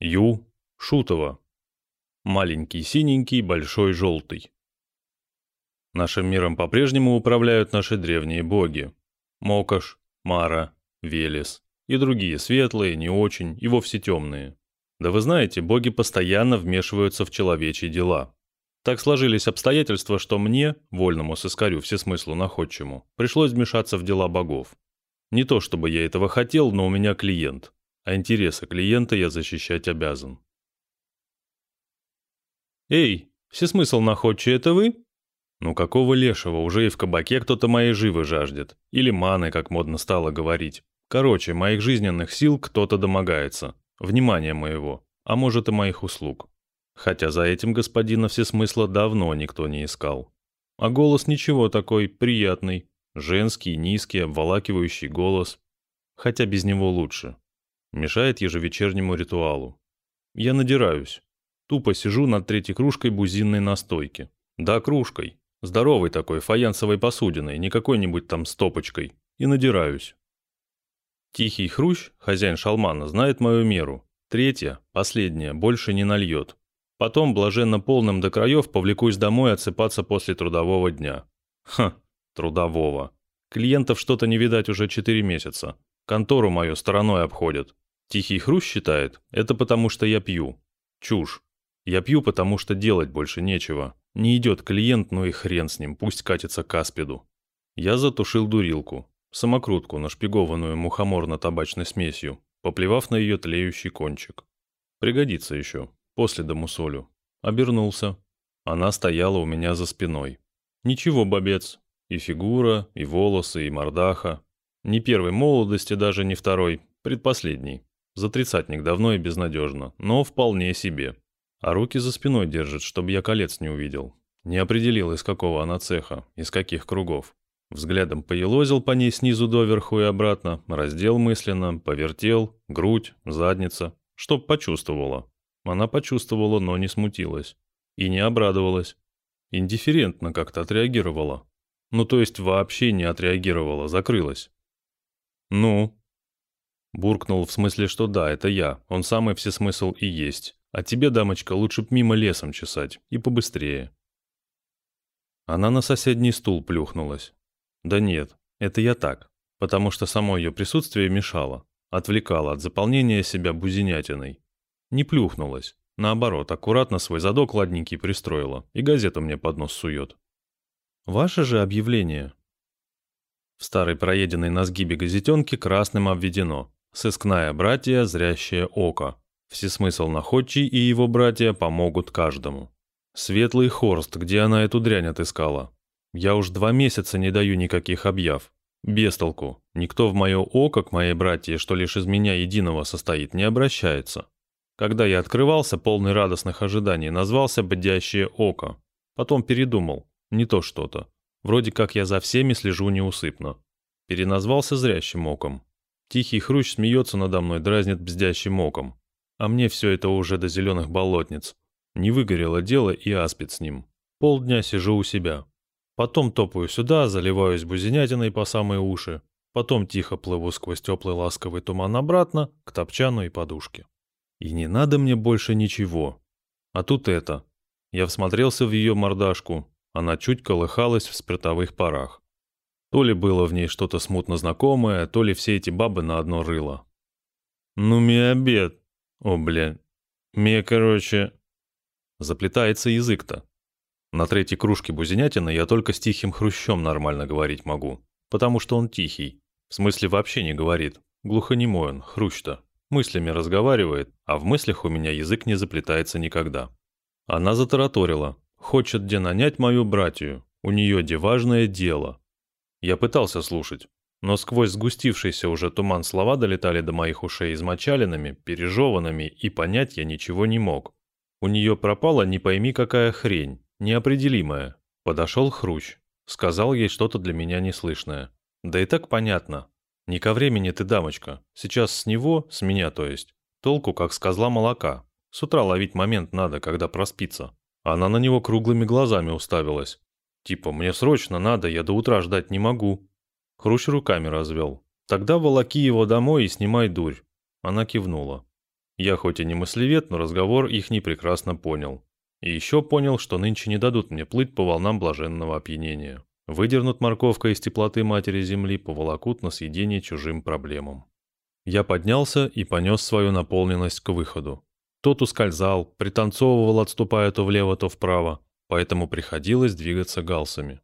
Ю. Шутова. Маленький синенький, большой желтый. Нашим миром по-прежнему управляют наши древние боги. Мокаш, Мара, Велес и другие светлые, не очень и вовсе темные. Да вы знаете, боги постоянно вмешиваются в человечьи дела. Так сложились обстоятельства, что мне, вольному сыскарю всесмыслу находчему, пришлось вмешаться в дела богов. Не то чтобы я этого хотел, но у меня клиент, а интересы клиента я защищать обязан. «Эй, всесмысл находчий, это вы?» Ну какого лешего, уже и в кабаке кто-то моей живы жаждет. Или маны, как модно стало говорить. Короче, моих жизненных сил кто-то домогается. Внимания моего, а может и моих услуг. Хотя за этим господина всесмысла давно никто не искал. А голос ничего такой, приятный. Женский, низкий, обволакивающий голос. Хотя без него лучше. Мешает ежевечернему ритуалу. Я надираюсь. Тупо сижу над третьей кружкой бузинной настойки. Да, кружкой. Здоровой такой, фаянсовой посудиной, не какой-нибудь там стопочкой. И надираюсь. Тихий хрущ, хозяин шалмана, знает мою меру. Третья, последняя, больше не нальет. Потом, блаженно полным до краев, повлекусь домой отсыпаться после трудового дня. Ха, трудового. Клиентов что-то не видать уже четыре месяца. Контору мою стороной обходят. Тихий хрущ считает, это потому что я пью. Чушь. Я пью, потому что делать больше нечего. Не идет клиент, ну и хрен с ним, пусть катится к аспиду. Я затушил дурилку, самокрутку, нашпигованную мухоморно-табачной смесью, поплевав на ее тлеющий кончик. Пригодится еще, после домусолю. Обернулся. Она стояла у меня за спиной. Ничего, бобец. И фигура, и волосы, и мордаха. Не первой молодости, даже не второй, предпоследней. За тридцатник давно и безнадежно, но вполне себе. А руки за спиной держит, чтобы я колец не увидел. Не определил, из какого она цеха, из каких кругов. Взглядом поелозил по ней снизу доверху и обратно, раздел мысленно, повертел, грудь, задница, чтоб почувствовала. Она почувствовала, но не смутилась. И не обрадовалась. Индифферентно как-то отреагировала. Ну, то есть вообще не отреагировала, закрылась. «Ну?» Буркнул в смысле, что да, это я, он самый всесмысл и есть. А тебе, дамочка, лучше б мимо лесом чесать. И побыстрее. Она на соседний стул плюхнулась. Да нет, это я так. Потому что само ее присутствие мешало. Отвлекало от заполнения себя бузинятиной. Не плюхнулась. Наоборот, аккуратно свой задок ладненький пристроила. И газету мне под нос сует. Ваше же объявление. В старой проеденной на сгибе газетенке красным обведено. Сыскная братья, зрящее око. Всесмысл находчий и его братья помогут каждому. Светлый хорст, где она эту дрянь отыскала? Я уж два месяца не даю никаких объяв. Без толку. Никто в мое око к моей братье, что лишь из меня единого состоит, не обращается. Когда я открывался, полный радостных ожиданий, назвался «Бодящее око». Потом передумал. Не то что-то. Вроде как я за всеми слежу неусыпно. Переназвался зрящим оком. Тихий хрущ смеется надо мной, дразнит бздящим оком. А мне все это уже до зеленых болотниц. Не выгорело дело и аспид с ним. Полдня сижу у себя. Потом топаю сюда, заливаюсь бузинятиной по самые уши. Потом тихо плыву сквозь теплый ласковый туман обратно, к топчану и подушке. И не надо мне больше ничего. А тут это. Я всмотрелся в ее мордашку. Она чуть колыхалась в спиртовых парах. То ли было в ней что-то смутно знакомое, то ли все эти бабы на одно рыло. «Ну, ми обед!» О, бля. Мне, короче... Заплетается язык-то. На третьей кружке бузинятина я только с тихим хрущом нормально говорить могу. Потому что он тихий. В смысле вообще не говорит. Глухонемой он, хрущ-то. Мыслями разговаривает, а в мыслях у меня язык не заплетается никогда. Она затараторила. Хочет где нанять мою братью. У нее де важное дело. Я пытался слушать. Но сквозь сгустившийся уже туман слова долетали до моих ушей измочаленными, пережеванными, и понять я ничего не мог. У нее пропала не пойми какая хрень, неопределимая. Подошел Хрущ, сказал ей что-то для меня неслышное. Да и так понятно. Не ко времени ты, дамочка. Сейчас с него, с меня то есть, толку как с козла молока. С утра ловить момент надо, когда проспится. Она на него круглыми глазами уставилась. Типа, мне срочно надо, я до утра ждать не могу. Хрущ руками развел. «Тогда волоки его домой и снимай дурь». Она кивнула. Я хоть и не мыслевед, но разговор их не прекрасно понял. И еще понял, что нынче не дадут мне плыть по волнам блаженного опьянения. Выдернут морковка из теплоты матери земли, поволокут на съедение чужим проблемам. Я поднялся и понес свою наполненность к выходу. Тот ускользал, пританцовывал, отступая то влево, то вправо, поэтому приходилось двигаться галсами.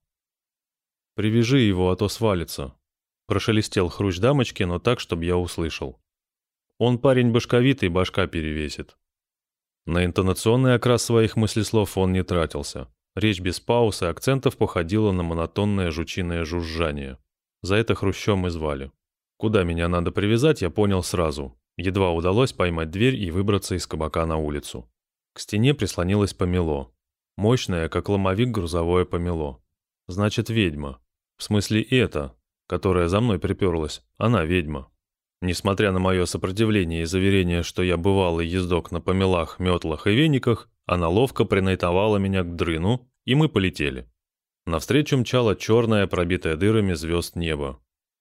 «Привяжи его, а то свалится», — прошелестел хрущ дамочки, но так, чтобы я услышал. «Он парень башковитый, башка перевесит». На интонационный окрас своих мыслеслов он не тратился. Речь без пауз и акцентов походила на монотонное жучиное жужжание. За это хрущом и звали. Куда меня надо привязать, я понял сразу. Едва удалось поймать дверь и выбраться из кабака на улицу. К стене прислонилось помело. Мощное, как ломовик, грузовое помело. Значит, ведьма. В смысле это, которая за мной приперлась, она ведьма. Несмотря на мое сопротивление и заверение, что я бывалый ездок на помелах, метлах и вениках, она ловко принайтовала меня к дрыну, и мы полетели. Навстречу мчало черное, пробитое дырами звезд небо.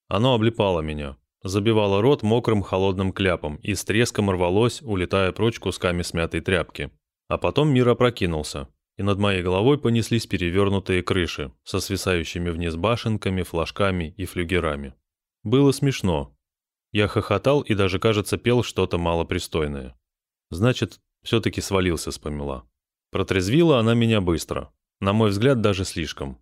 Оно облепало меня, забивало рот мокрым холодным кляпом и с треском рвалось, улетая прочь кусками смятой тряпки. А потом мир опрокинулся, и над моей головой понеслись перевернутые крыши со свисающими вниз башенками, флажками и флюгерами. Было смешно. Я хохотал и даже, кажется, пел что-то малопристойное. Значит, все-таки свалился с помела. Протрезвила она меня быстро. На мой взгляд, даже слишком.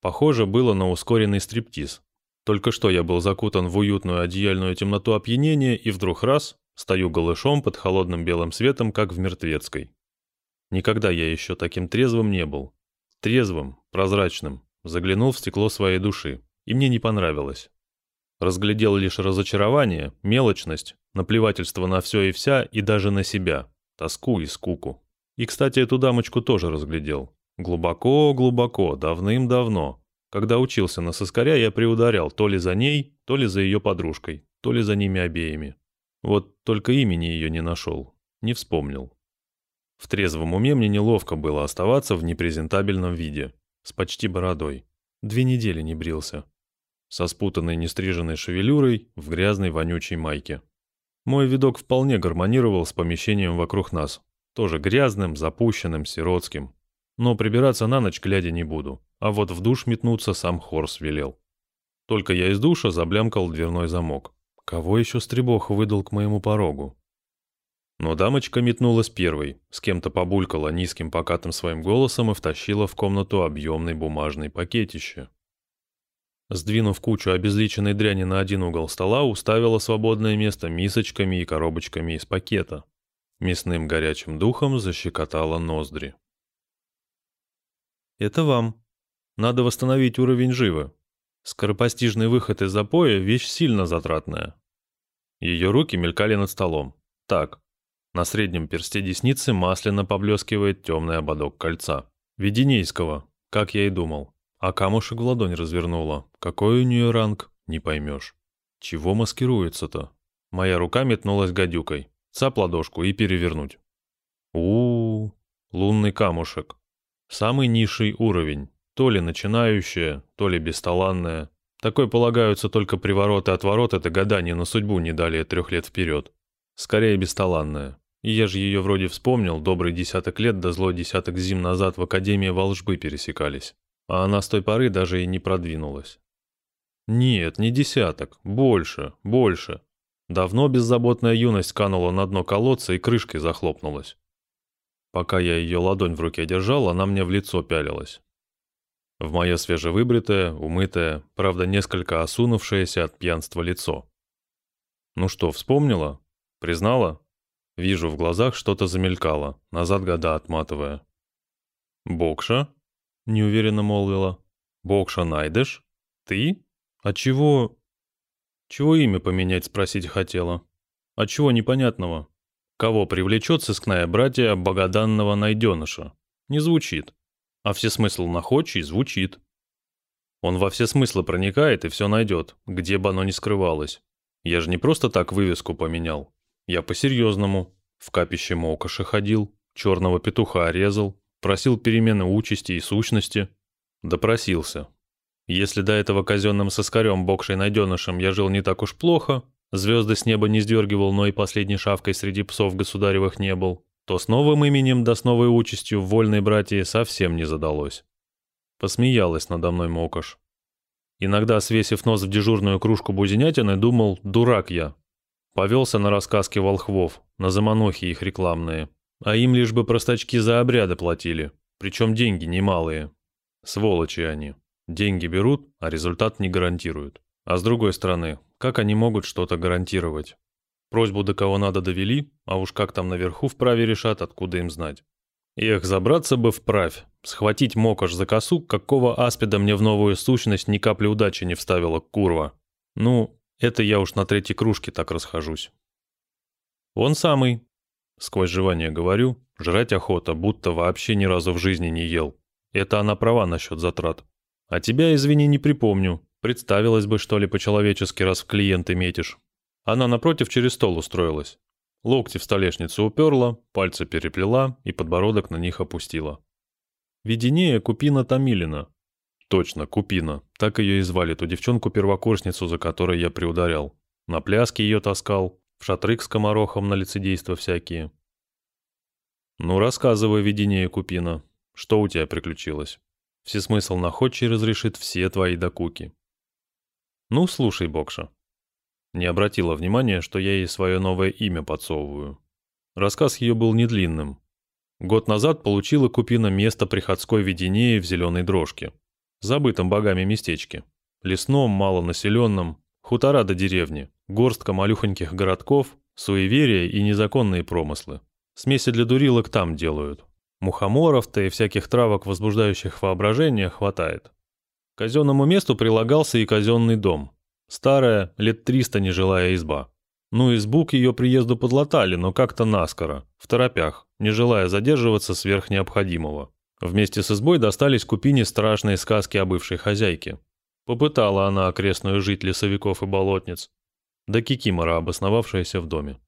Похоже было на ускоренный стриптиз, только что я был закутан в уютную одеяльную темноту опьянения, и вдруг раз стою голышом под холодным белым светом, как в мертвецкой. Никогда я еще таким трезвым не был. Трезвым, прозрачным, заглянул в стекло своей души, и мне не понравилось. Разглядел лишь разочарование, мелочность, наплевательство на все и вся, и даже на себя, тоску и скуку. И, кстати, эту дамочку тоже разглядел. Глубоко-глубоко, давным-давно, когда учился на соскаря, я приударял то ли за ней, то ли за ее подружкой, то ли за ними обеими. Вот только имени ее не нашел, не вспомнил. В трезвом уме мне неловко было оставаться в непрезентабельном виде, с почти бородой. Две недели не брился. Со спутанной нестриженной шевелюрой в грязной вонючей майке. Мой видок вполне гармонировал с помещением вокруг нас. Тоже грязным, запущенным, сиротским. Но прибираться на ночь глядя не буду а вот в душ метнуться сам Хорс велел. Только я из душа заблямкал дверной замок. Кого еще стребох выдал к моему порогу? Но дамочка метнулась первой, с кем-то побулькала низким покатым своим голосом и втащила в комнату объемный бумажный пакетище. Сдвинув кучу обезличенной дряни на один угол стола, уставила свободное место мисочками и коробочками из пакета. Мясным горячим духом защекотала ноздри. «Это вам», надо восстановить уровень живы. Скоропостижный выход из запоя – вещь сильно затратная. Ее руки мелькали над столом. Так. На среднем персте десницы масляно поблескивает темный ободок кольца. Веденейского, как я и думал. А камушек в ладонь развернула. Какой у нее ранг, не поймешь. Чего маскируется-то? Моя рука метнулась гадюкой. Цап ладошку и перевернуть. у у, -у лунный камушек. Самый низший уровень. То ли начинающая, то ли бесталанная. Такой полагаются только привороты отворот, это гадание на судьбу не далее трех лет вперед. Скорее бесталанная. Я же ее вроде вспомнил, добрый десяток лет да злой десяток зим назад в Академии волжбы пересекались. А она с той поры даже и не продвинулась. Нет, не десяток, больше, больше. Давно беззаботная юность канула на дно колодца и крышкой захлопнулась. Пока я ее ладонь в руке держал, она мне в лицо пялилась. В мое свежевыбритое, умытое, правда несколько осунувшееся от пьянства лицо. «Ну что, вспомнила? Признала?» Вижу, в глазах что-то замелькало, назад года отматывая. «Бокша?» — неуверенно молвила. «Бокша найдешь? Ты? А чего...» «Чего имя поменять?» — спросить хотела. «А чего непонятного? Кого привлечет сыскная братья богоданного найденыша? Не звучит а всесмысл находчий звучит. Он во все смыслы проникает и все найдет, где бы оно ни скрывалось. Я же не просто так вывеску поменял. Я по-серьезному. В капище Мокоши ходил, черного петуха резал, просил перемены участи и сущности. Допросился. Если до этого казенным соскарем бокшей найденышем я жил не так уж плохо, звезды с неба не сдергивал, но и последней шавкой среди псов государевых не был, то с новым именем да с новой участью в вольной братье совсем не задалось. Посмеялась надо мной Мокош. Иногда, свесив нос в дежурную кружку бузинятины, думал, дурак я. Повелся на рассказки волхвов, на заманохи их рекламные. А им лишь бы простачки за обряды платили, причем деньги немалые. Сволочи они. Деньги берут, а результат не гарантируют. А с другой стороны, как они могут что-то гарантировать? Просьбу до кого надо довели, а уж как там наверху вправе решат, откуда им знать. Эх, забраться бы вправь, схватить мокош за косу, какого аспида мне в новую сущность ни капли удачи не вставила, курва. Ну, это я уж на третьей кружке так расхожусь. Он самый. Сквозь жевание говорю, жрать охота, будто вообще ни разу в жизни не ел. Это она права насчет затрат. А тебя, извини, не припомню. Представилась бы, что ли, по-человечески, раз в клиенты метишь. Она напротив через стол устроилась. Локти в столешницу уперла, пальцы переплела и подбородок на них опустила. Видение Купина Томилина. Точно, Купина. Так ее и звали, ту девчонку-первокурсницу, за которой я приударял. На пляске ее таскал, в шатрык с комарохом на лицедейство всякие. Ну, рассказывай, видение Купина. Что у тебя приключилось? Всесмысл находчий разрешит все твои докуки. Ну, слушай, Бокша, не обратила внимания, что я ей свое новое имя подсовываю. Рассказ ее был недлинным. Год назад получила Купина место приходской ведении в зеленой дрожке. Забытом богами местечке. Лесном, малонаселенном, хутора до деревни, горстка малюхоньких городков, суеверия и незаконные промыслы. Смеси для дурилок там делают. Мухоморов-то и всяких травок, возбуждающих воображение, хватает. К казенному месту прилагался и казенный дом. Старая, лет триста нежилая изба. Ну, избу к ее приезду подлатали, но как-то наскоро, в торопях, не желая задерживаться сверх необходимого. Вместе с избой достались купине страшные сказки о бывшей хозяйке. Попытала она окрестную жить лесовиков и болотниц. Да кикимора, обосновавшаяся в доме.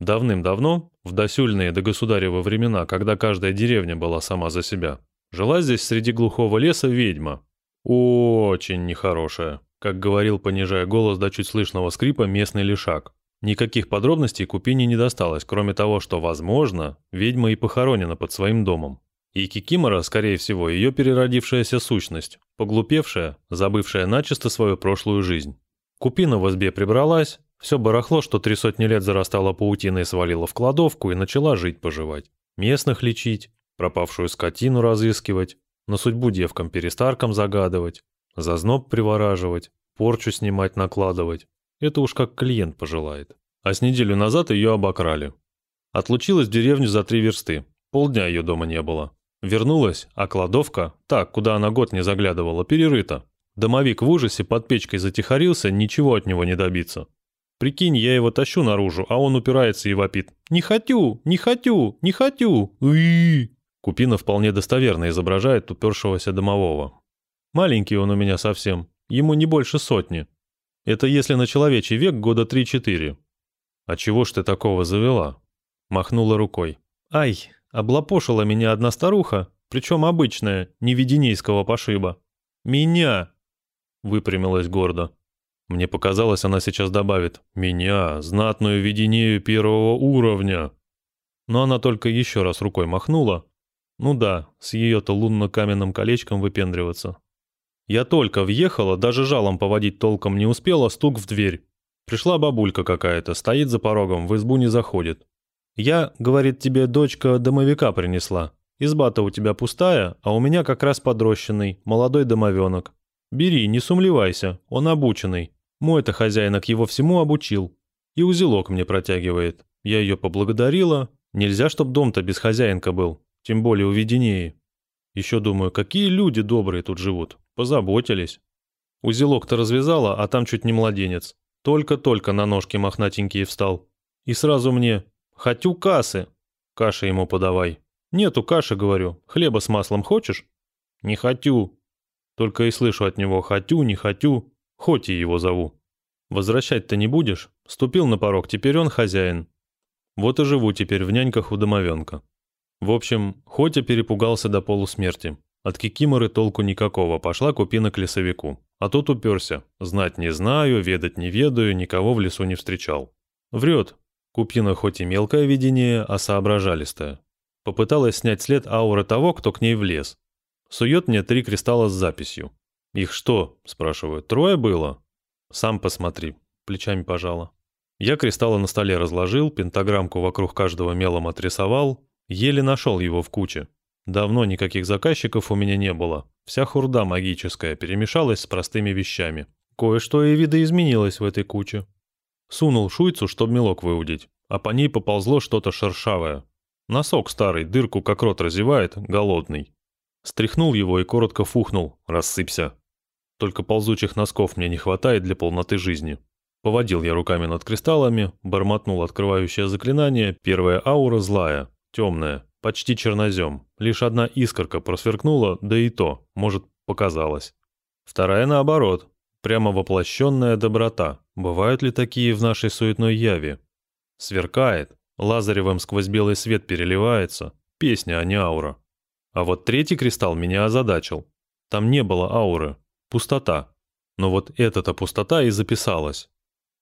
Давным-давно, в досюльные до государева времена, когда каждая деревня была сама за себя, жила здесь среди глухого леса ведьма. Очень нехорошая как говорил, понижая голос до чуть слышного скрипа, местный лишак. Никаких подробностей Купине не досталось, кроме того, что, возможно, ведьма и похоронена под своим домом. И Кикимора, скорее всего, ее переродившаяся сущность, поглупевшая, забывшая начисто свою прошлую жизнь. Купина в избе прибралась, все барахло, что три сотни лет зарастало паутиной, свалила в кладовку и начала жить-поживать. Местных лечить, пропавшую скотину разыскивать, на судьбу девкам-перестаркам загадывать, Зазноб привораживать, порчу снимать, накладывать. Это уж как клиент пожелает. А с неделю назад ее обокрали. Отлучилась в деревню за три версты. Полдня ее дома не было. Вернулась, а кладовка, так, куда она год не заглядывала, перерыта. Домовик в ужасе под печкой затихарился, ничего от него не добиться. Прикинь, я его тащу наружу, а он упирается и вопит. «Не хочу! Не хочу! Не хочу! Уи!» Купина вполне достоверно изображает упершегося домового. Маленький он у меня совсем, ему не больше сотни. Это если на человечий век года три-четыре. А чего ж ты такого завела? Махнула рукой. Ай, облапошила меня одна старуха, причем обычная, не веденейского пошиба. Меня! Выпрямилась гордо. Мне показалось, она сейчас добавит «Меня, знатную веденею первого уровня». Но она только еще раз рукой махнула. Ну да, с ее-то лунно-каменным колечком выпендриваться. Я только въехала, даже жалом поводить толком не успела, стук в дверь. Пришла бабулька какая-то, стоит за порогом, в избу не заходит. «Я, — говорит, — тебе дочка домовика принесла. Изба-то у тебя пустая, а у меня как раз подрощенный, молодой домовенок. Бери, не сумлевайся, он обученный. Мой-то хозяинок его всему обучил. И узелок мне протягивает. Я ее поблагодарила. Нельзя, чтоб дом-то без хозяинка был, тем более у Веденеи. Еще думаю, какие люди добрые тут живут. Позаботились. Узелок-то развязала, а там чуть не младенец. Только-только на ножки мохнатенькие встал. И сразу мне «Хочу кассы». Каши ему подавай. «Нету каши, говорю. Хлеба с маслом хочешь?» «Не хочу». Только и слышу от него «хочу, не хочу». Хоть и его зову. Возвращать-то не будешь? Ступил на порог, теперь он хозяин. Вот и живу теперь в няньках у домовенка. В общем, Хотя перепугался до полусмерти. От Кикиморы толку никакого, пошла купина к лесовику. А тот уперся. Знать не знаю, ведать не ведаю, никого в лесу не встречал. Врет. Купина хоть и мелкое видение, а соображалистое. Попыталась снять след ауры того, кто к ней влез. Сует мне три кристалла с записью. «Их что?» – спрашиваю. «Трое было?» «Сам посмотри», – плечами пожала. Я кристаллы на столе разложил, пентаграммку вокруг каждого мелом отрисовал, еле нашел его в куче. Давно никаких заказчиков у меня не было. Вся хурда магическая перемешалась с простыми вещами. Кое-что и видоизменилось в этой куче. Сунул шуйцу, чтоб мелок выудить, а по ней поползло что-то шершавое. Носок старый, дырку как рот разевает, голодный. Стряхнул его и коротко фухнул, рассыпься. Только ползучих носков мне не хватает для полноты жизни. Поводил я руками над кристаллами, бормотнул открывающее заклинание, первая аура злая, темная, почти чернозем. Лишь одна искорка просверкнула, да и то, может, показалось. Вторая наоборот, прямо воплощенная доброта. Бывают ли такие в нашей суетной яве? Сверкает, лазаревым сквозь белый свет переливается. Песня, а не аура. А вот третий кристалл меня озадачил. Там не было ауры, пустота. Но вот эта-то пустота и записалась.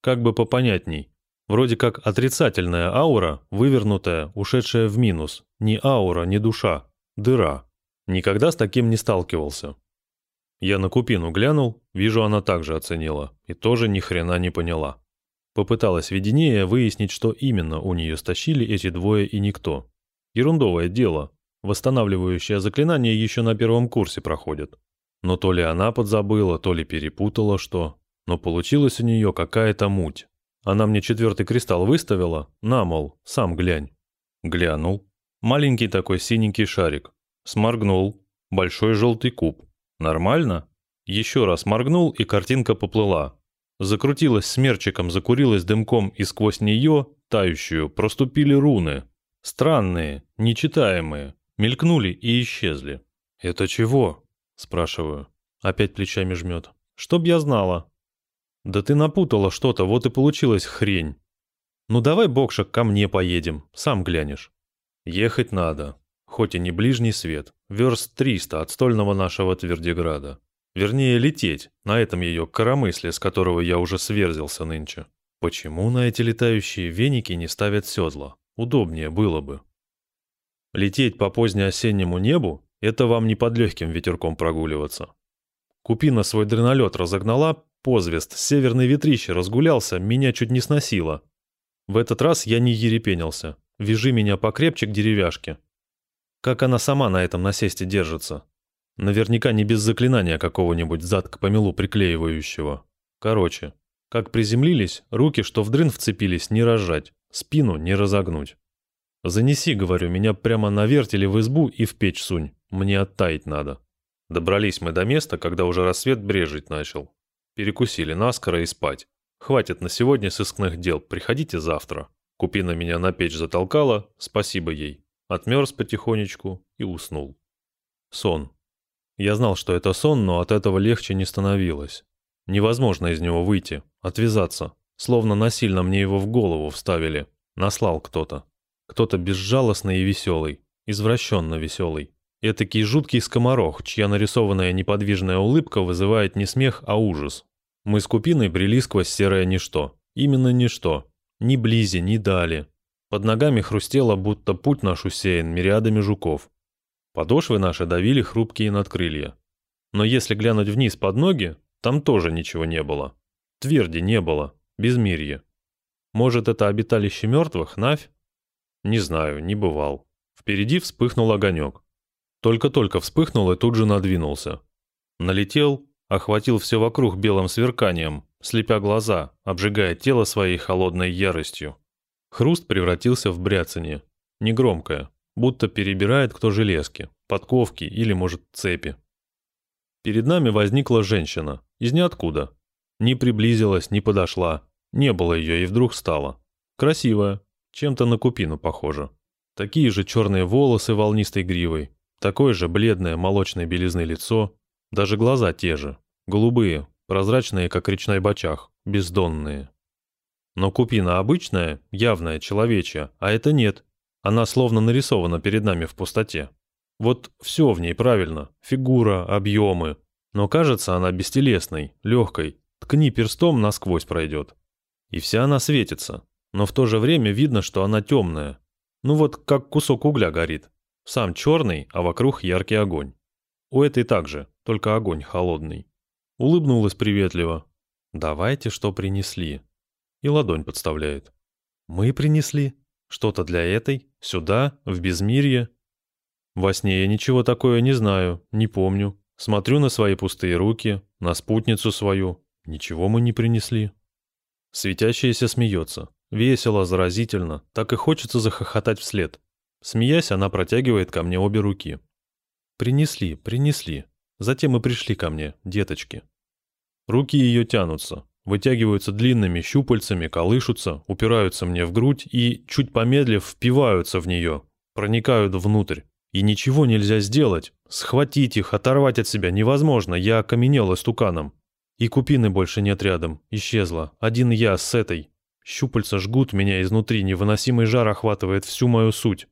Как бы попонятней. Вроде как отрицательная аура, вывернутая, ушедшая в минус. Ни аура, ни душа. Дыра. Никогда с таким не сталкивался. Я на Купину глянул, вижу, она также оценила. И тоже ни хрена не поняла. Попыталась видение выяснить, что именно у нее стащили эти двое и никто. Ерундовое дело. Восстанавливающее заклинание еще на первом курсе проходит. Но то ли она подзабыла, то ли перепутала что. Но получилась у нее какая-то муть. Она мне четвертый кристалл выставила, на, мол, сам глянь. Глянул. Маленький такой синенький шарик. Сморгнул. Большой желтый куб. Нормально? Еще раз моргнул, и картинка поплыла. Закрутилась смерчиком, закурилась дымком, и сквозь нее, тающую, проступили руны. Странные, нечитаемые, мелькнули и исчезли. «Это чего?» – спрашиваю. Опять плечами жмет. «Чтоб я знала». «Да ты напутала что-то, вот и получилась хрень». «Ну давай, Бокшек, ко мне поедем, сам глянешь». «Ехать надо, хоть и не ближний свет, верст 300 от стольного нашего Твердиграда. Вернее, лететь, на этом ее коромысле, с которого я уже сверзился нынче. Почему на эти летающие веники не ставят седла? Удобнее было бы. Лететь по позднеосеннему небу – это вам не под легким ветерком прогуливаться. Купина свой дренолет разогнала, позвест, северный ветрище разгулялся, меня чуть не сносило. В этот раз я не ерепенился. Вяжи меня покрепче к деревяшке. Как она сама на этом насесте держится? Наверняка не без заклинания какого-нибудь зад к помелу приклеивающего. Короче, как приземлились, руки, что в дрын вцепились, не разжать, спину не разогнуть. «Занеси, — говорю, — меня прямо на вертеле в избу и в печь сунь. Мне оттаять надо». Добрались мы до места, когда уже рассвет брежить начал. Перекусили наскоро и спать. Хватит на сегодня сыскных дел, приходите завтра. Купина меня на печь затолкала, спасибо ей. Отмерз потихонечку и уснул. Сон. Я знал, что это сон, но от этого легче не становилось. Невозможно из него выйти, отвязаться. Словно насильно мне его в голову вставили. Наслал кто-то. Кто-то безжалостный и веселый. Извращенно веселый. Этакий жуткий скоморох, чья нарисованная неподвижная улыбка вызывает не смех, а ужас. Мы с Купиной брели сквозь серое ничто. Именно ничто. Ни близи, ни дали. Под ногами хрустело, будто путь наш усеян мириадами жуков. Подошвы наши давили хрупкие надкрылья. Но если глянуть вниз под ноги, там тоже ничего не было. Тверди не было, безмирье. Может, это обиталище мертвых, Навь? Не знаю, не бывал. Впереди вспыхнул огонек. Только-только вспыхнул и тут же надвинулся. Налетел, охватил все вокруг белым сверканием, слепя глаза, обжигая тело своей холодной яростью. Хруст превратился в бряцание. Негромкое, будто перебирает кто железки, подковки или, может, цепи. Перед нами возникла женщина, из ниоткуда. Не приблизилась, не подошла, не было ее и вдруг стала. Красивая, чем-то на купину похожа. Такие же черные волосы волнистой гривой, такое же бледное молочной белизны лицо, даже глаза те же, голубые, прозрачные, как речной бочах, бездонные. Но купина обычная, явная, человечья, а это нет, она словно нарисована перед нами в пустоте. Вот все в ней правильно. Фигура, объемы. Но кажется она бестелесной, легкой, ткни перстом насквозь пройдет. И вся она светится, но в то же время видно, что она темная. Ну вот как кусок угля горит. Сам черный, а вокруг яркий огонь. У этой также, только огонь холодный. Улыбнулась приветливо. «Давайте, что принесли». И ладонь подставляет. «Мы принесли? Что-то для этой? Сюда? В безмирье?» Во сне я ничего такое не знаю, не помню. Смотрю на свои пустые руки, на спутницу свою. Ничего мы не принесли. Светящаяся смеется. Весело, заразительно. Так и хочется захохотать вслед. Смеясь, она протягивает ко мне обе руки. «Принесли, принесли. Затем и пришли ко мне, деточки». Руки ее тянутся, вытягиваются длинными щупальцами, колышутся, упираются мне в грудь и, чуть помедлив, впиваются в нее, проникают внутрь. И ничего нельзя сделать. Схватить их, оторвать от себя невозможно, я окаменел истуканом. И купины больше нет рядом, исчезла. Один я с этой. Щупальца жгут меня изнутри, невыносимый жар охватывает всю мою суть.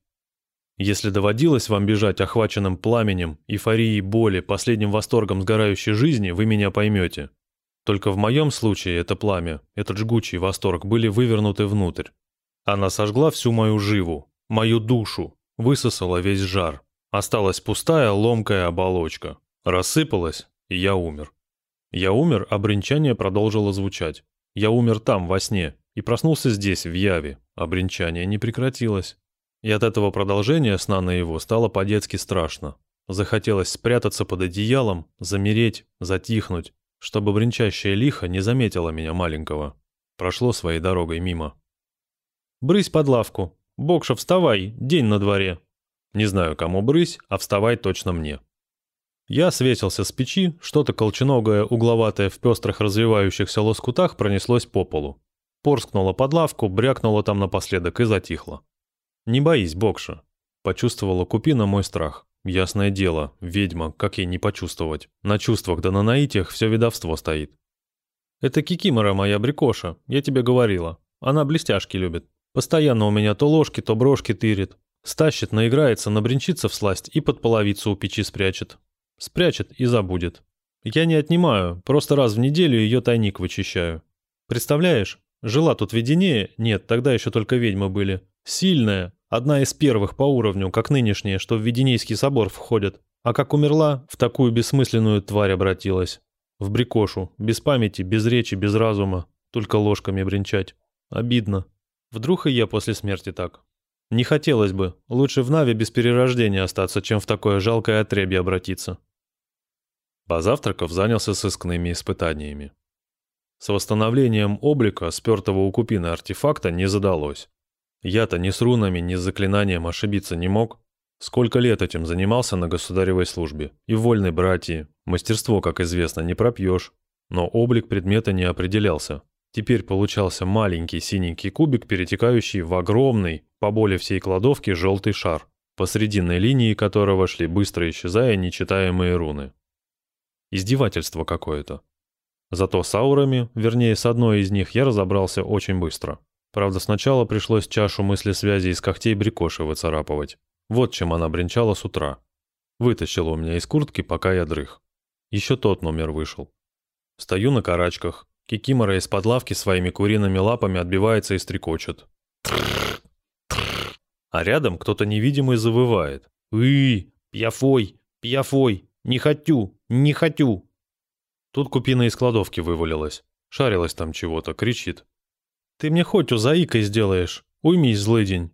Если доводилось вам бежать охваченным пламенем, эйфорией боли, последним восторгом сгорающей жизни, вы меня поймете. Только в моем случае это пламя, этот жгучий восторг были вывернуты внутрь. Она сожгла всю мою живу, мою душу, высосала весь жар. Осталась пустая, ломкая оболочка. Рассыпалась, и я умер. Я умер, а бренчание продолжило звучать. Я умер там, во сне, и проснулся здесь, в Яве, а бренчание не прекратилось. И от этого продолжения сна на его стало по-детски страшно. Захотелось спрятаться под одеялом, замереть, затихнуть, чтобы бренчащее лихо не заметило меня маленького. Прошло своей дорогой мимо. «Брысь под лавку! Бокша, вставай! День на дворе!» Не знаю, кому брысь, а вставай точно мне. Я светился с печи, что-то колченогое, угловатое в пестрых развивающихся лоскутах пронеслось по полу. Порскнуло под лавку, брякнуло там напоследок и затихло. «Не боись, Бокша», — почувствовала Купина мой страх. Ясное дело, ведьма, как ей не почувствовать. На чувствах да на наитиях все ведовство стоит. «Это Кикимора моя брикоша, я тебе говорила. Она блестяшки любит. Постоянно у меня то ложки, то брошки тырит. Стащит, наиграется, набринчится в сласть и под половицу у печи спрячет. Спрячет и забудет. Я не отнимаю, просто раз в неделю ее тайник вычищаю. Представляешь, жила тут веденее, нет, тогда еще только ведьмы были. Сильная, Одна из первых по уровню, как нынешние, что в Веденейский собор входят. А как умерла, в такую бессмысленную тварь обратилась. В брикошу, без памяти, без речи, без разума, только ложками бренчать. Обидно. Вдруг и я после смерти так. Не хотелось бы, лучше в Наве без перерождения остаться, чем в такое жалкое отребье обратиться. Позавтракав, занялся сыскными испытаниями. С восстановлением облика спертого у купины артефакта не задалось. Я-то ни с рунами, ни с заклинанием ошибиться не мог. Сколько лет этим занимался на государевой службе. И в вольной братьи. Мастерство, как известно, не пропьешь. Но облик предмета не определялся. Теперь получался маленький синенький кубик, перетекающий в огромный, по боли всей кладовки, желтый шар, посрединной линии которого шли быстро исчезая нечитаемые руны. Издевательство какое-то. Зато с аурами, вернее, с одной из них я разобрался очень быстро. Правда, сначала пришлось чашу мысли связи из когтей брикоши выцарапывать. Вот чем она бренчала с утра. Вытащила у меня из куртки, пока я дрых. Еще тот номер вышел. Стою на карачках. Кикимора из-под лавки своими куриными лапами отбивается и стрекочет. А рядом кто-то невидимый завывает. «Ы, пьяфой, пьяфой, не хочу, не хочу!» Тут купина из кладовки вывалилась. Шарилась там чего-то, кричит. Ты мне хоть у заикой сделаешь. Уймись, злый день.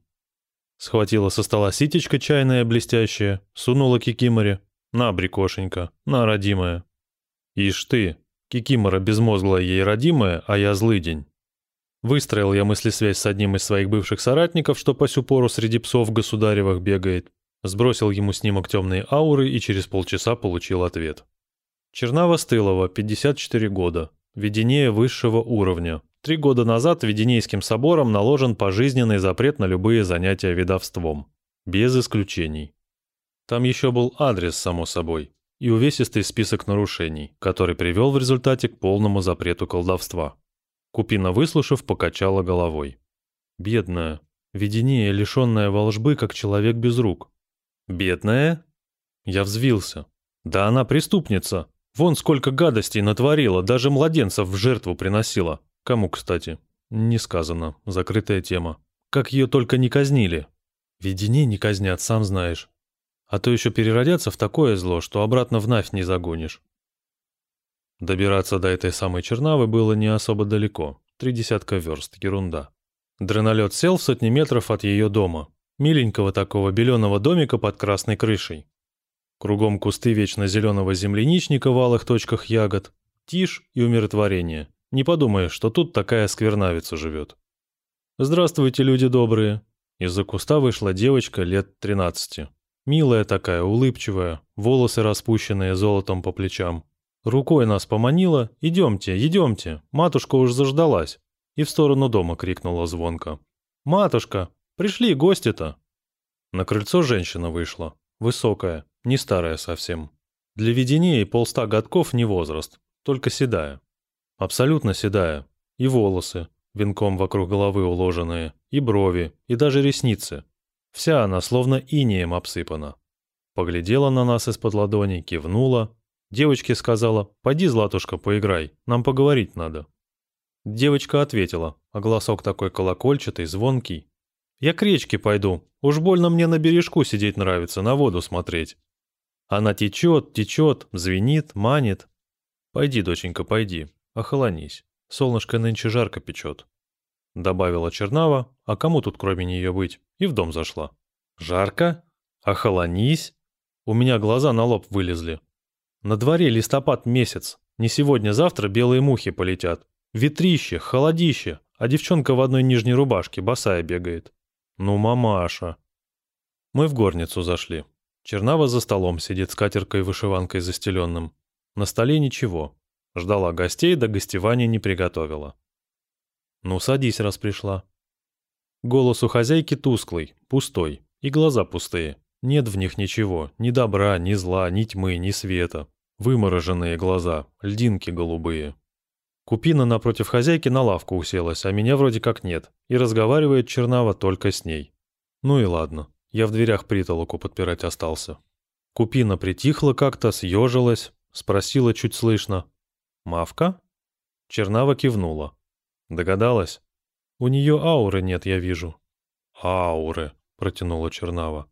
Схватила со стола ситечка чайная блестящая, сунула Кикиморе. На, брикошенька, на, родимая. Ишь ты, Кикимора безмозглая ей родимая, а я злый день. Выстроил я мыслесвязь с одним из своих бывших соратников, что по сю пору среди псов государевых бегает. Сбросил ему снимок темной ауры и через полчаса получил ответ. Чернава Стылова, 54 года. Ведение высшего уровня. Три года назад Веденейским собором наложен пожизненный запрет на любые занятия ведовством. Без исключений. Там еще был адрес, само собой, и увесистый список нарушений, который привел в результате к полному запрету колдовства. Купина, выслушав, покачала головой. «Бедная. Ведение, лишенное волжбы, как человек без рук». «Бедная?» Я взвился. «Да она преступница. Вон сколько гадостей натворила, даже младенцев в жертву приносила. Кому, кстати? Не сказано, закрытая тема. Как ее только не казнили. Видение не казнят, сам знаешь. А то еще переродятся в такое зло, что обратно в Навь не загонишь. Добираться до этой самой Чернавы было не особо далеко. Три десятка верст, ерунда. Дренолет сел в сотни метров от ее дома. Миленького такого беленого домика под красной крышей. Кругом кусты вечно зеленого земляничника в алых точках ягод. Тишь и умиротворение. Не подумаешь, что тут такая сквернавица живет. «Здравствуйте, люди добрые!» Из-за куста вышла девочка лет тринадцати. Милая такая, улыбчивая, волосы распущенные золотом по плечам. Рукой нас поманила «Идемте, идемте, матушка уж заждалась!» И в сторону дома крикнула звонко. «Матушка, пришли гости-то!» На крыльцо женщина вышла, высокая, не старая совсем. Для видения и полста годков не возраст, только седая. Абсолютно седая. И волосы, венком вокруг головы уложенные, и брови, и даже ресницы. Вся она словно инеем обсыпана. Поглядела на нас из-под ладони, кивнула. Девочке сказала, «Пойди, Златушка, поиграй, нам поговорить надо». Девочка ответила, а голосок такой колокольчатый, звонкий. «Я к речке пойду, уж больно мне на бережку сидеть нравится, на воду смотреть». Она течет, течет, звенит, манит. «Пойди, доченька, пойди, охолонись, солнышко нынче жарко печет». Добавила Чернава, а кому тут кроме нее быть, и в дом зашла. «Жарко? Охолонись?» У меня глаза на лоб вылезли. На дворе листопад месяц, не сегодня-завтра белые мухи полетят. Ветрище, холодище, а девчонка в одной нижней рубашке босая бегает. Ну, мамаша. Мы в горницу зашли. Чернава за столом сидит с катеркой-вышиванкой застеленным. На столе ничего. Ждала гостей, до гостевания не приготовила. «Ну, садись, раз пришла». Голос у хозяйки тусклый, пустой, и глаза пустые. Нет в них ничего, ни добра, ни зла, ни тьмы, ни света. Вымороженные глаза, льдинки голубые. Купина напротив хозяйки на лавку уселась, а меня вроде как нет, и разговаривает Чернава только с ней. Ну и ладно, я в дверях притолоку подпирать остался. Купина притихла как-то, съежилась, спросила чуть слышно. «Мавка?» Чернава кивнула. «Догадалась?» «У нее ауры нет, я вижу». «Ауры», — протянула Чернава.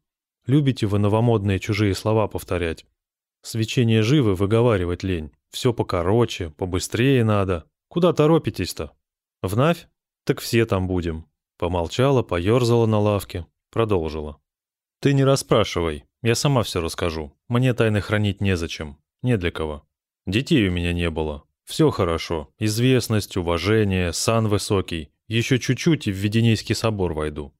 «Любите вы новомодные чужие слова повторять. Свечение живы выговаривать лень. Все покороче, побыстрее надо. Куда торопитесь-то? В Навь? Так все там будем. Помолчала, поерзала на лавке, продолжила. Ты не расспрашивай, я сама все расскажу. Мне тайны хранить незачем, не для кого. Детей у меня не было. Все хорошо. Известность, уважение, сан высокий. Еще чуть-чуть и в Веденейский собор войду.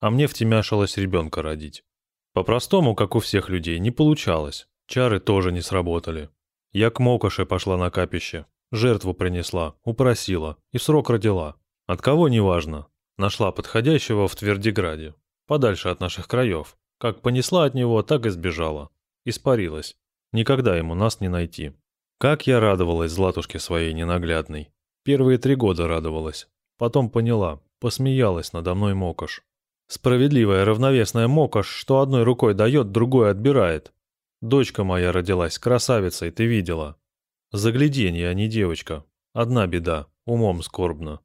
А мне втемяшилось ребенка родить. По-простому, как у всех людей, не получалось. Чары тоже не сработали. Я к Мокоше пошла на капище. Жертву принесла, упросила и срок родила. От кого неважно. Нашла подходящего в Твердиграде. Подальше от наших краев. Как понесла от него, так и сбежала. Испарилась. Никогда ему нас не найти. Как я радовалась Златушке своей ненаглядной. Первые три года радовалась. Потом поняла, посмеялась надо мной Мокош. Справедливая равновесная Мокош, что одной рукой дает, другой отбирает. Дочка моя родилась красавицей, ты видела. Загляденье, а не девочка. Одна беда, умом скорбно.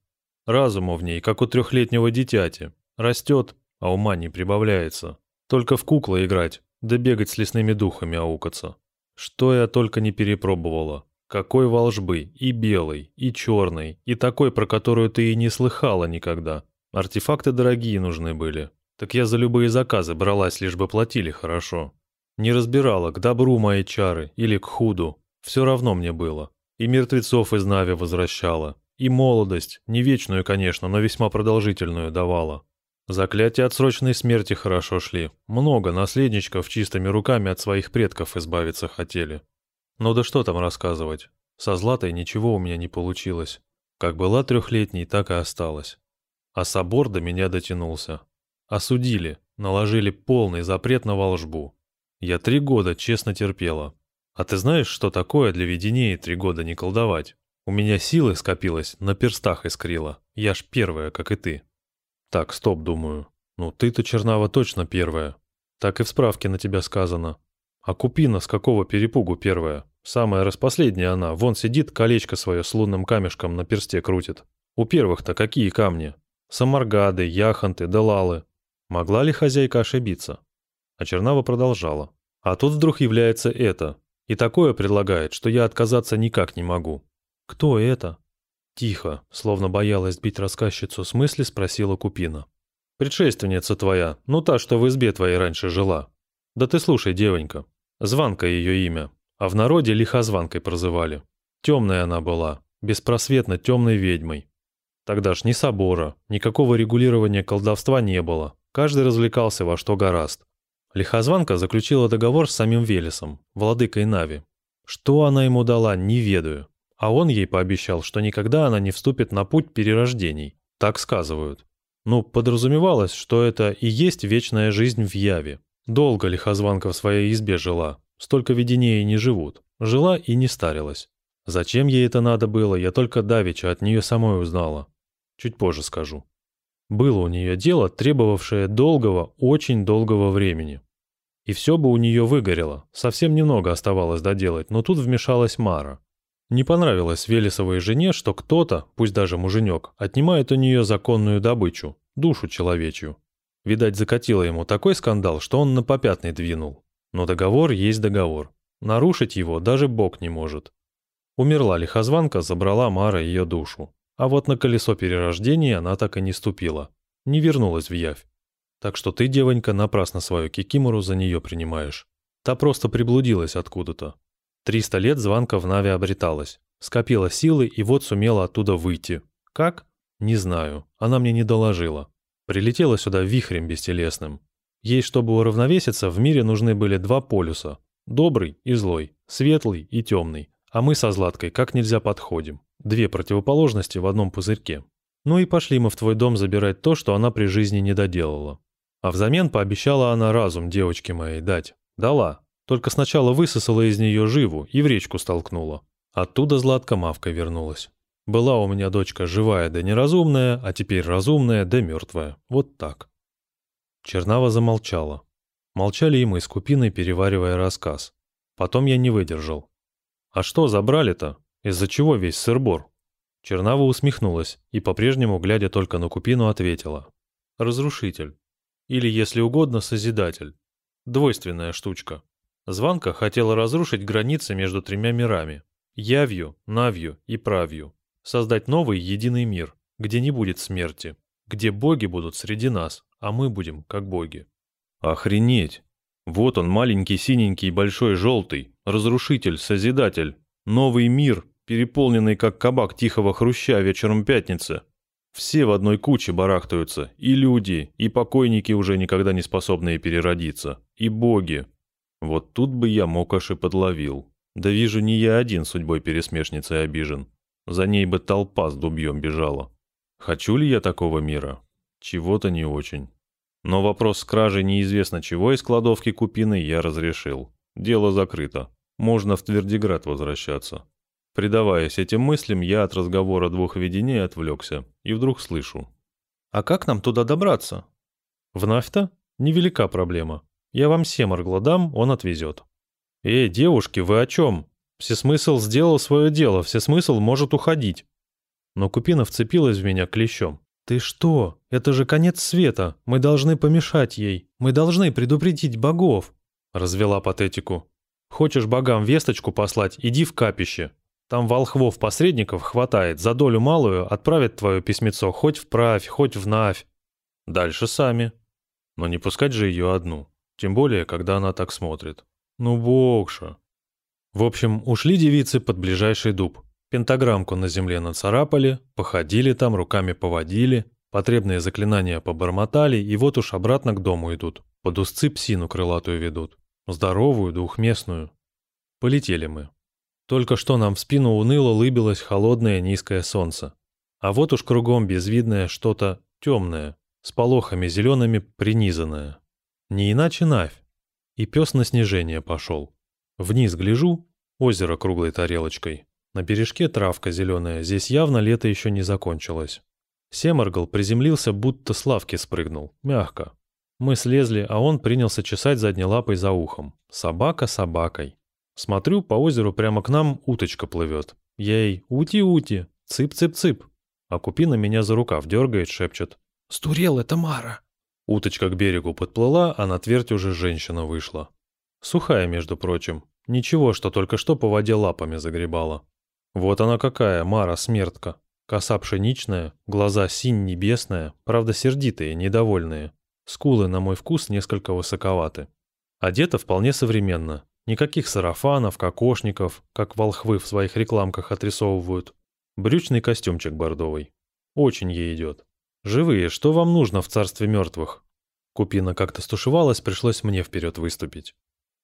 Разуму в ней, как у трехлетнего дитяти. Растет, а ума не прибавляется. Только в куклы играть, да бегать с лесными духами аукаться. Что я только не перепробовала. Какой волжбы, и белой, и черной, и такой, про которую ты и не слыхала никогда. Артефакты дорогие нужны были. Так я за любые заказы бралась, лишь бы платили хорошо. Не разбирала, к добру мои чары или к худу. Все равно мне было. И мертвецов из Нави возвращала. И молодость, не вечную, конечно, но весьма продолжительную давала. Заклятия отсрочной смерти хорошо шли. Много наследничков чистыми руками от своих предков избавиться хотели. Ну да что там рассказывать. Со Златой ничего у меня не получилось. Как была трехлетней, так и осталась. А собор до меня дотянулся. Осудили, наложили полный запрет на волжбу. Я три года честно терпела. А ты знаешь, что такое для видения три года не колдовать? У меня силы скопилось, на перстах искрило. Я ж первая, как и ты. Так, стоп, думаю. Ну, ты-то, Чернава, точно первая. Так и в справке на тебя сказано. А Купина с какого перепугу первая? Самая распоследняя она, вон сидит, колечко свое с лунным камешком на персте крутит. У первых-то какие камни? Самаргады, яхонты, далалы. Могла ли хозяйка ошибиться? А Чернава продолжала. А тут вдруг является это. И такое предлагает, что я отказаться никак не могу. Кто это? Тихо, словно боялась бить рассказчицу с мысли, спросила Купина. «Предшественница твоя, ну та, что в избе твоей раньше жила. Да ты слушай, девонька, Званка ее имя, а в народе лихозванкой прозывали. Темная она была, беспросветно темной ведьмой. Тогда ж ни собора, никакого регулирования колдовства не было, каждый развлекался во что гораст. Лихозванка заключила договор с самим Велесом, владыкой Нави. Что она ему дала, не ведаю. А он ей пообещал, что никогда она не вступит на путь перерождений. Так сказывают. Ну, подразумевалось, что это и есть вечная жизнь в Яве. Долго лихозванка в своей избе жила. Столько виденей не живут. Жила и не старилась. Зачем ей это надо было, я только давеча от нее самой узнала. Чуть позже скажу. Было у нее дело, требовавшее долгого, очень долгого времени. И все бы у нее выгорело, совсем немного оставалось доделать, но тут вмешалась Мара. Не понравилось Велесовой жене, что кто-то, пусть даже муженек, отнимает у нее законную добычу, душу человечью. Видать, закатило ему такой скандал, что он на попятный двинул. Но договор есть договор. Нарушить его даже Бог не может. Умерла лихозванка, забрала Мара ее душу. А вот на колесо перерождения она так и не ступила. Не вернулась в явь. Так что ты, девонька, напрасно свою кикимору за нее принимаешь. Та просто приблудилась откуда-то. Триста лет званка в Наве обреталась. Скопила силы и вот сумела оттуда выйти. Как? Не знаю. Она мне не доложила. Прилетела сюда вихрем бестелесным. Ей, чтобы уравновеситься, в мире нужны были два полюса. Добрый и злой, светлый и темный. А мы со Златкой как нельзя подходим. Две противоположности в одном пузырьке. Ну и пошли мы в твой дом забирать то, что она при жизни не доделала. А взамен пообещала она разум девочке моей дать. Дала. Только сначала высосала из нее живу и в речку столкнула. Оттуда Златка мавкой вернулась. Была у меня дочка живая да неразумная, а теперь разумная да мертвая. Вот так. Чернава замолчала. Молчали и мы с Купиной, переваривая рассказ. Потом я не выдержал. «А что забрали-то? Из-за чего весь сырбор?» Чернава усмехнулась и, по-прежнему, глядя только на Купину, ответила. «Разрушитель. Или, если угодно, Созидатель. Двойственная штучка. Званка хотела разрушить границы между тремя мирами. Явью, Навью и Правью создать новый единый мир, где не будет смерти, где боги будут среди нас, а мы будем как боги. Охренеть! Вот он, маленький синенький большой желтый, разрушитель, созидатель, новый мир, переполненный как кабак тихого хруща вечером пятницы. Все в одной куче барахтаются, и люди, и покойники, уже никогда не способные переродиться, и боги. Вот тут бы я Мокоши подловил. Да вижу, не я один судьбой пересмешницы обижен. За ней бы толпа с дубьем бежала. Хочу ли я такого мира? Чего-то не очень. Но вопрос с кражей неизвестно чего из кладовки Купины я разрешил. Дело закрыто. Можно в Твердиград возвращаться. Предаваясь этим мыслям, я от разговора двух видений отвлекся и вдруг слышу. «А как нам туда добраться?» «В Нафта? Невелика проблема. Я вам семоргло дам, он отвезет». «Эй, девушки, вы о чем?» Всесмысл сделал свое дело, всесмысл может уходить. Но Купина вцепилась в меня клещом. «Ты что? Это же конец света. Мы должны помешать ей. Мы должны предупредить богов», — развела патетику. «Хочешь богам весточку послать, иди в капище. Там волхвов-посредников хватает, за долю малую отправят твое письмецо хоть в правь, хоть в навь. Дальше сами. Но не пускать же ее одну. Тем более, когда она так смотрит. Ну, богша. В общем, ушли девицы под ближайший дуб. Пентаграммку на земле нацарапали, походили там, руками поводили, потребные заклинания побормотали, и вот уж обратно к дому идут. Под узцы псину крылатую ведут. Здоровую, двухместную. Полетели мы. Только что нам в спину уныло лыбилось холодное низкое солнце. А вот уж кругом безвидное что-то темное, с полохами зелеными принизанное. Не иначе Навь. И пес на снижение пошел. Вниз гляжу, озеро круглой тарелочкой. На бережке травка зеленая, здесь явно лето еще не закончилось. Семаргл приземлился, будто с лавки спрыгнул, мягко. Мы слезли, а он принялся чесать задней лапой за ухом. Собака собакой. Смотрю, по озеру прямо к нам уточка плывет. Ей, ути-ути, цып-цып-цып. А Купина меня за рукав дергает, шепчет. «Стурел, это Мара!» Уточка к берегу подплыла, а на твердь уже женщина вышла. Сухая, между прочим. Ничего, что только что по воде лапами загребала. Вот она какая, Мара, смертка. Коса пшеничная, глаза синь-небесная, правда сердитые, недовольные. Скулы, на мой вкус, несколько высоковаты. Одета вполне современно. Никаких сарафанов, кокошников, как волхвы в своих рекламках отрисовывают. Брючный костюмчик бордовый. Очень ей идет. «Живые, что вам нужно в царстве мертвых?» Купина как-то стушевалась, пришлось мне вперед выступить.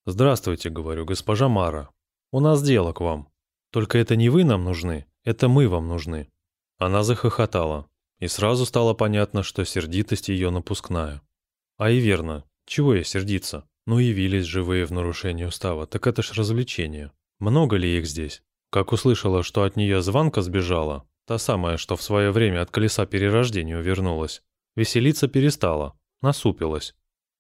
«Здравствуйте», — говорю, — «госпожа Мара. У нас дело к вам. Только это не вы нам нужны, это мы вам нужны». Она захохотала, и сразу стало понятно, что сердитость ее напускная. А и верно, чего я сердиться? Ну явились живые в нарушении устава, так это ж развлечение. Много ли их здесь? Как услышала, что от нее звонка сбежала, та самая, что в свое время от колеса перерождения вернулась, веселиться перестала, насупилась.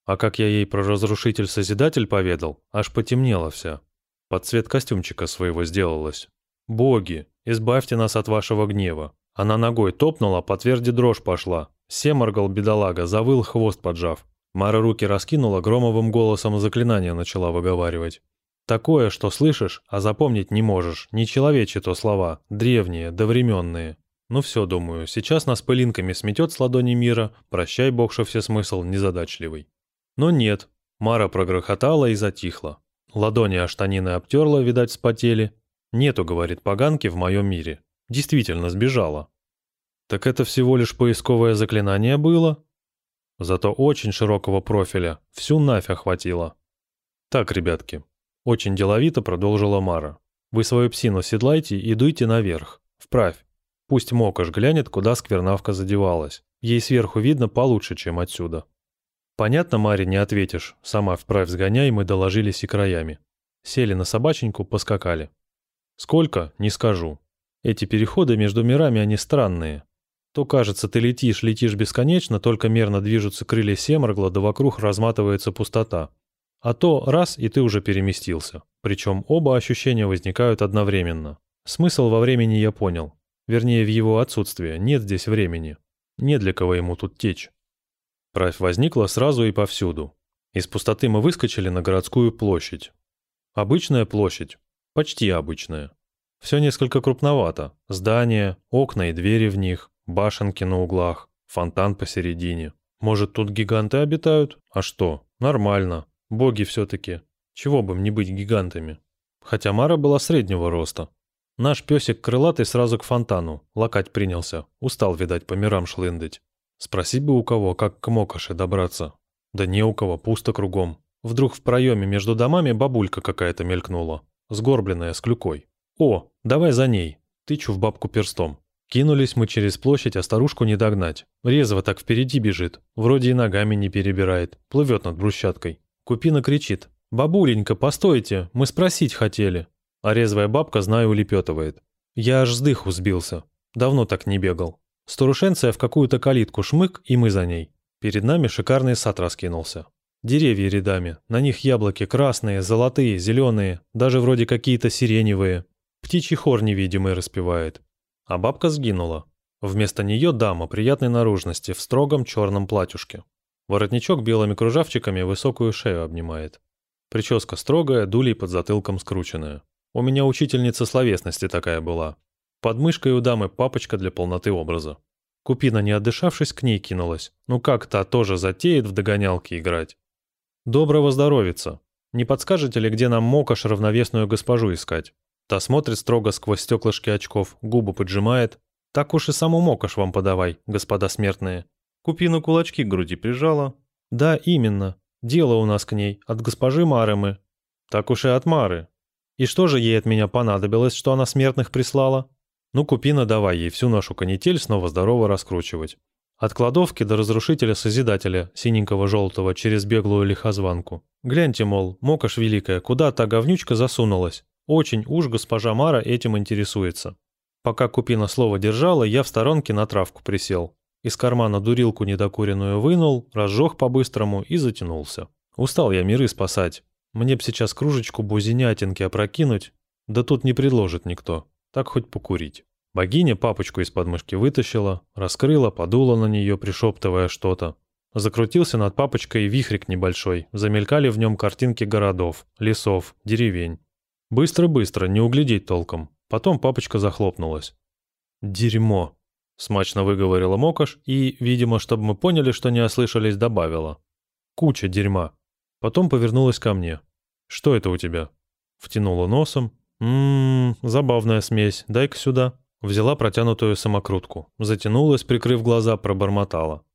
А как я ей про разрушитель-созидатель поведал, аж потемнела вся. Под цвет костюмчика своего сделалась. «Боги, избавьте нас от вашего гнева». Она ногой топнула, по тверди дрожь пошла. Семоргал бедолага, завыл, хвост поджав. Мара руки раскинула, громовым голосом заклинание начала выговаривать. Такое, что слышишь, а запомнить не можешь. Не человечьи то слова, древние, довременные. Ну все, думаю, сейчас нас пылинками сметет с ладони мира, прощай, бог, что все смысл незадачливый. Но нет, Мара прогрохотала и затихла. Ладони о штанины обтерла, видать, спотели. Нету, говорит, поганки в моем мире. Действительно сбежала. Так это всего лишь поисковое заклинание было? Зато очень широкого профиля, всю нафь охватило. Так, ребятки, очень деловито продолжила Мара. Вы свою псину седлайте и дуйте наверх, вправь. Пусть Мокаш глянет, куда сквернавка задевалась. Ей сверху видно получше, чем отсюда. Понятно, Маре не ответишь. Сама вправь сгоняй, мы доложились и краями. Сели на собаченьку, поскакали. Сколько? Не скажу. Эти переходы между мирами, они странные. То кажется, ты летишь, летишь бесконечно, только мерно движутся крылья семрогла, да вокруг разматывается пустота. А то раз, и ты уже переместился. Причем оба ощущения возникают одновременно. Смысл во времени я понял. Вернее, в его отсутствие. Нет здесь времени. Не для кого ему тут течь. Правь возникла сразу и повсюду. Из пустоты мы выскочили на городскую площадь. Обычная площадь. Почти обычная. Все несколько крупновато. Здания, окна и двери в них, Башенки на углах, фонтан посередине. Может, тут гиганты обитают? А что? Нормально. Боги все-таки. Чего бы мне быть гигантами? Хотя Мара была среднего роста. Наш песик крылатый сразу к фонтану. Лакать принялся. Устал, видать, по мирам шлындать. Спросить бы у кого, как к Мокаше добраться. Да не у кого, пусто кругом. Вдруг в проеме между домами бабулька какая-то мелькнула. Сгорбленная, с клюкой. О, давай за ней. Тычу в бабку перстом. Кинулись мы через площадь, а старушку не догнать. Резво так впереди бежит. Вроде и ногами не перебирает. Плывет над брусчаткой. Купина кричит. «Бабуленька, постойте, мы спросить хотели». А резвая бабка, знаю, улепетывает. Я аж с дыху сбился. Давно так не бегал. Старушенция в какую-то калитку шмык, и мы за ней. Перед нами шикарный сад раскинулся. Деревья рядами, на них яблоки красные, золотые, зеленые, даже вроде какие-то сиреневые. Птичий хор невидимый распевает. А бабка сгинула. Вместо нее дама приятной наружности в строгом черном платьюшке. Воротничок белыми кружавчиками высокую шею обнимает. Прическа строгая, дулей под затылком скрученная. У меня учительница словесности такая была. Под мышкой у дамы папочка для полноты образа. Купина, не отдышавшись, к ней кинулась. Ну как то тоже затеет в догонялки играть. Доброго здоровица. Не подскажете ли, где нам мокаш равновесную госпожу искать? Та смотрит строго сквозь стеклышки очков, губы поджимает. Так уж и саму мокаш вам подавай, господа смертные. Купина кулачки к груди прижала. Да, именно. Дело у нас к ней, от госпожи Марымы. Так уж и от Мары. И что же ей от меня понадобилось, что она смертных прислала? Ну, Купина, давай ей всю нашу канитель снова здорово раскручивать. От кладовки до разрушителя-созидателя, синенького-желтого, через беглую лихозванку. Гляньте, мол, мокаш великая, куда та говнючка засунулась? Очень уж госпожа Мара этим интересуется. Пока Купина слово держала, я в сторонке на травку присел. Из кармана дурилку недокуренную вынул, разжег по-быстрому и затянулся. Устал я миры спасать. Мне б сейчас кружечку бузинятинки опрокинуть, да тут не предложит никто, так хоть покурить. Богиня папочку из подмышки вытащила, раскрыла, подула на нее, пришептывая что-то. Закрутился над папочкой вихрик небольшой, замелькали в нем картинки городов, лесов, деревень. Быстро-быстро, не углядеть толком. Потом папочка захлопнулась. «Дерьмо!» — смачно выговорила Мокаш и, видимо, чтобы мы поняли, что не ослышались, добавила. «Куча дерьма». Потом повернулась ко мне. «Что это у тебя?» Втянула носом. «Ммм, забавная смесь, дай-ка сюда». Взяла протянутую самокрутку, затянулась, прикрыв глаза, пробормотала.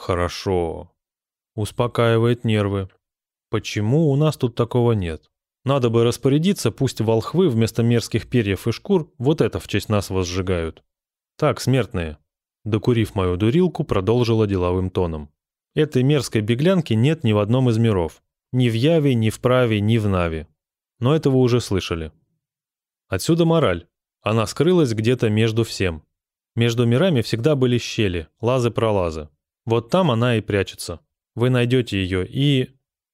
Хорошо. Успокаивает нервы. Почему у нас тут такого нет? Надо бы распорядиться, пусть волхвы вместо мерзких перьев и шкур вот это в честь нас возжигают. Так, смертные. Докурив мою дурилку, продолжила деловым тоном. Этой мерзкой беглянки нет ни в одном из миров. Ни в Яве, ни в Праве, ни в Наве. Но этого уже слышали. Отсюда мораль. Она скрылась где-то между всем. Между мирами всегда были щели, лазы-пролазы. Вот там она и прячется. Вы найдете ее и...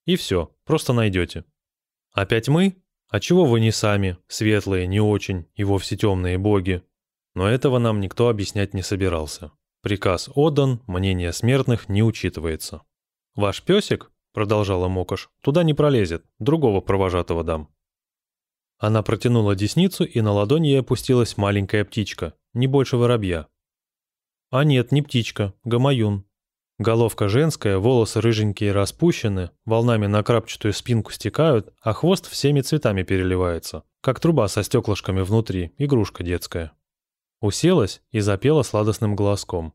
И все, просто найдете. Опять мы? А чего вы не сами, светлые, не очень и вовсе темные боги? Но этого нам никто объяснять не собирался. Приказ отдан, мнение смертных не учитывается. «Ваш песик?» — продолжала Мокош. «Туда не пролезет, другого провожатого дам». Она протянула десницу, и на ладони ей опустилась маленькая птичка, не больше воробья. А нет, не птичка, гамаюн, Головка женская, волосы рыженькие распущены, волнами на крапчатую спинку стекают, а хвост всеми цветами переливается, как труба со стеклышками внутри, игрушка детская. Уселась и запела сладостным голоском.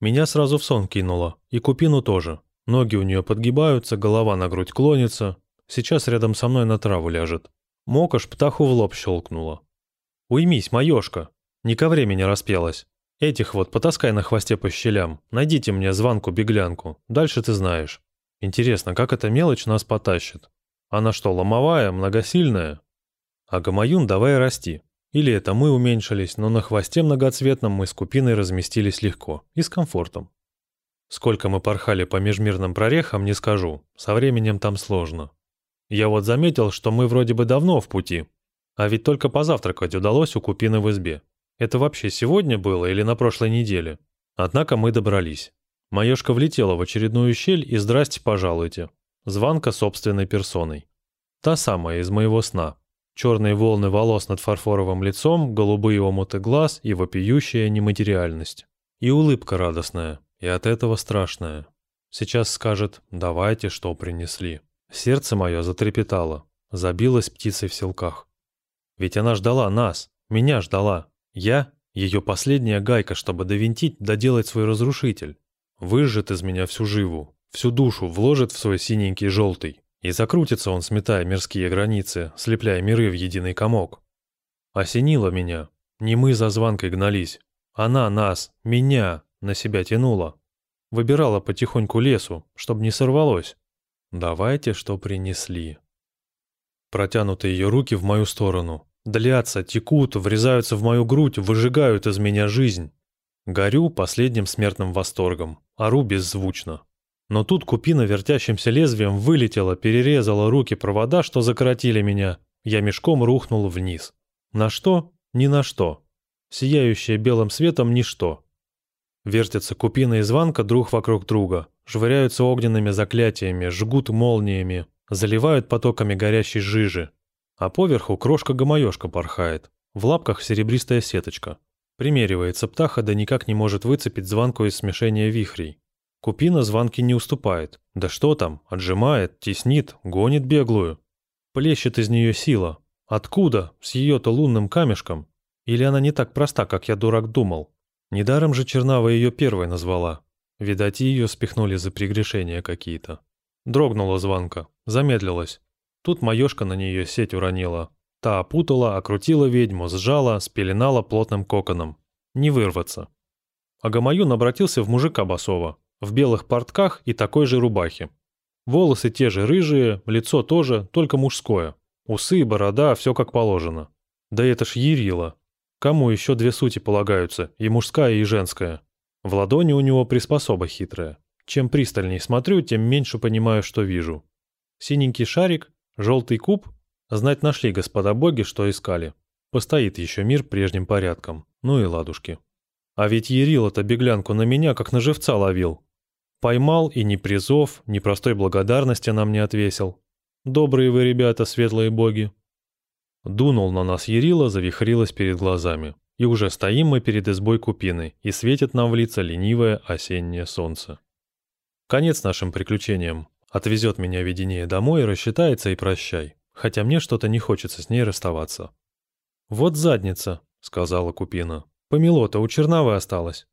Меня сразу в сон кинуло, и Купину тоже. Ноги у нее подгибаются, голова на грудь клонится. Сейчас рядом со мной на траву ляжет. Мокош птаху в лоб щелкнула. «Уймись, маёшка! Не ко времени распелась!» Этих вот потаскай на хвосте по щелям. Найдите мне звонку-беглянку. Дальше ты знаешь. Интересно, как эта мелочь нас потащит? Она что, ломовая, многосильная? А гамаюн давай расти. Или это мы уменьшились, но на хвосте многоцветном мы с купиной разместились легко и с комфортом. Сколько мы порхали по межмирным прорехам, не скажу. Со временем там сложно. Я вот заметил, что мы вроде бы давно в пути. А ведь только позавтракать удалось у купины в избе. Это вообще сегодня было или на прошлой неделе? Однако мы добрались. Маешка влетела в очередную щель и здрасте, пожалуйте. Званка собственной персоной. Та самая из моего сна. Черные волны волос над фарфоровым лицом, голубые омуты глаз и вопиющая нематериальность. И улыбка радостная, и от этого страшная. Сейчас скажет «давайте, что принесли». Сердце мое затрепетало, забилось птицей в селках. Ведь она ждала нас, меня ждала, я — ее последняя гайка, чтобы довинтить, доделать свой разрушитель. Выжжет из меня всю живу, всю душу вложит в свой синенький желтый. И закрутится он, сметая мирские границы, слепляя миры в единый комок. Осенило меня. Не мы за звонкой гнались. Она нас, меня, на себя тянула. Выбирала потихоньку лесу, чтобы не сорвалось. Давайте, что принесли. Протянуты ее руки в мою сторону. Длятся, текут, врезаются в мою грудь, выжигают из меня жизнь. Горю последним смертным восторгом, ору беззвучно. Но тут купина вертящимся лезвием вылетела, перерезала руки провода, что закоротили меня. Я мешком рухнул вниз. На что? Ни на что. Сияющее белым светом ничто. Вертятся купина и звонка друг вокруг друга, швыряются огненными заклятиями, жгут молниями, заливают потоками горящей жижи, а поверху крошка-гамаёшка порхает. В лапках серебристая сеточка. Примеривается птаха, да никак не может выцепить звонку из смешения вихрей. Купина звонки не уступает. Да что там, отжимает, теснит, гонит беглую. Плещет из нее сила. Откуда? С ее-то лунным камешком? Или она не так проста, как я дурак думал? Недаром же Чернава ее первой назвала. Видать, ее спихнули за прегрешения какие-то. Дрогнула звонка, замедлилась. Тут маёшка на нее сеть уронила. Та опутала, окрутила ведьму, сжала, спеленала плотным коконом. Не вырваться. Агамаюн обратился в мужика басова, в белых портках и такой же рубахе. Волосы те же рыжие, лицо тоже, только мужское. Усы, борода, все как положено. Да это ж Ярила. Кому еще две сути полагаются, и мужская, и женская? В ладони у него приспособа хитрая. Чем пристальней смотрю, тем меньше понимаю, что вижу. Синенький шарик Желтый куб? Знать нашли господа боги, что искали. Постоит еще мир прежним порядком. Ну и ладушки. А ведь Ярил-то беглянку на меня, как на живца ловил. Поймал и ни призов, ни простой благодарности нам не отвесил. Добрые вы, ребята, светлые боги. Дунул на нас Ярила, завихрилась перед глазами. И уже стоим мы перед избой купины, и светит нам в лица ленивое осеннее солнце. Конец нашим приключениям. Отвезет меня видение домой, рассчитается и прощай. Хотя мне что-то не хочется с ней расставаться. «Вот задница», — сказала Купина. «Помело-то у Черновой осталось».